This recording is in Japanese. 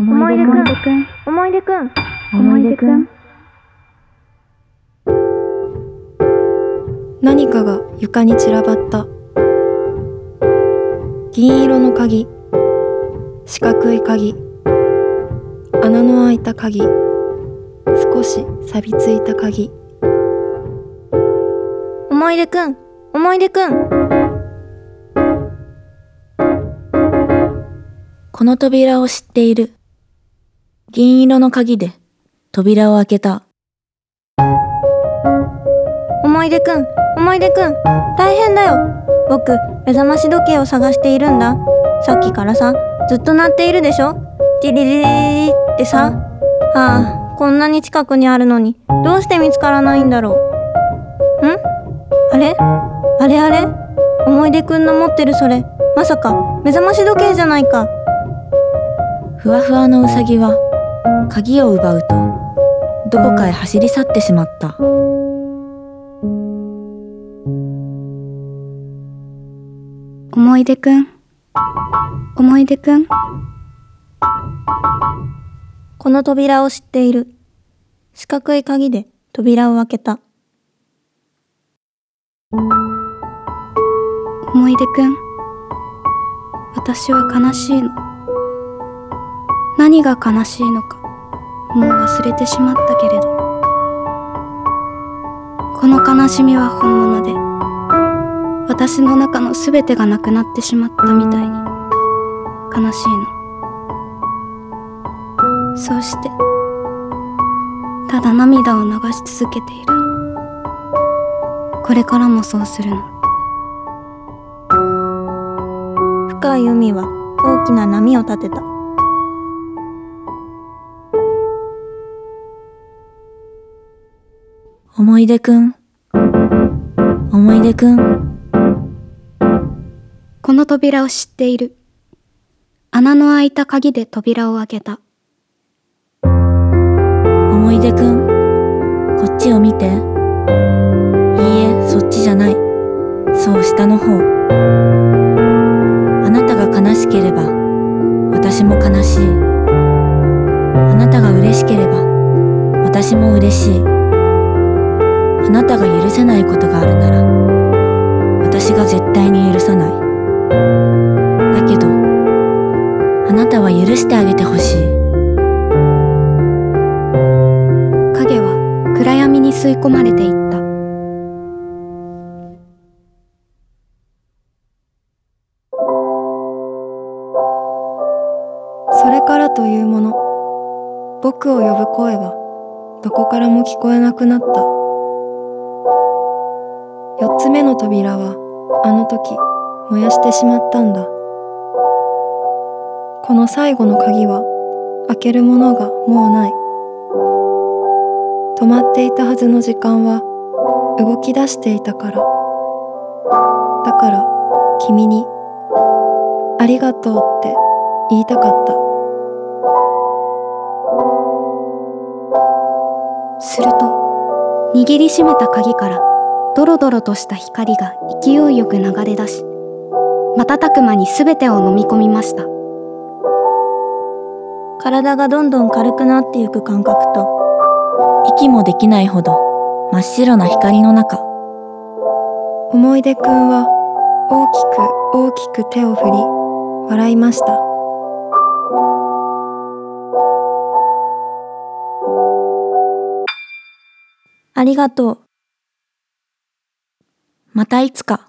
思い出くん。思い出くん。思い出くん。何かが床に散らばった。銀色の鍵。四角い鍵。穴の開いた鍵。少し錆びついた鍵。思い出くん。思い出くん。この扉を知っている。銀色の鍵で扉を開けた。思い出くん思い出くん大変だよ。僕目覚まし時計を探しているんだ。さっきからさずっと鳴っているでしょ？ティリリリリリってさああこんなに近くにあるのにどうして見つからないんだろうんあれあれあれ思い出くんの持ってるそれまさか目覚まし時計じゃないかふわふわのうさぎは鍵を奪うとどこかへ走り去ってしまった。思い出くん。思い出くん。この扉を知っている。四角い鍵で扉を開けた。思い出くん。私は悲しいの。何が悲しいのかもう忘れてしまったけれど。この悲しみは本物で私の中の全てがなくなってしまったみたいに悲しいの。そうしてただ涙を流し続けているの。これからもそうするの。深い海は大きな波を立てた。思い出くん。思い出くん。この扉を知っている穴の開いた鍵で扉を開けた思い出くん。こっちを見て。いいえ、そっちじゃない。そう、下の方。あなたが悲しければ、私も悲しい。あなたが嬉しければ、私も嬉しい。あなたが許せないことがあるなら、私が絶対に許さない。だけど、あなたは許してあげてほしい。影は暗闇に吸い込まれていったそれからというもの僕を呼ぶ声はどこからも聞こえなくなった四つ目の扉はあの時燃やしてしまったんだ。この最後の鍵は開けるものがもうない。止まっていたはずの時間は動き出していたから。だから君にありがとうって言いたかった。すると握りしめた鍵からドロドロとした光が勢いよく流れ出し瞬く間に全てを飲み込みました。体がどんどん軽くなってゆく感覚と息もできないほど真っ白な光の中。思い出くんは大きく大きく手を振り笑いました。ありがとうまたいつか。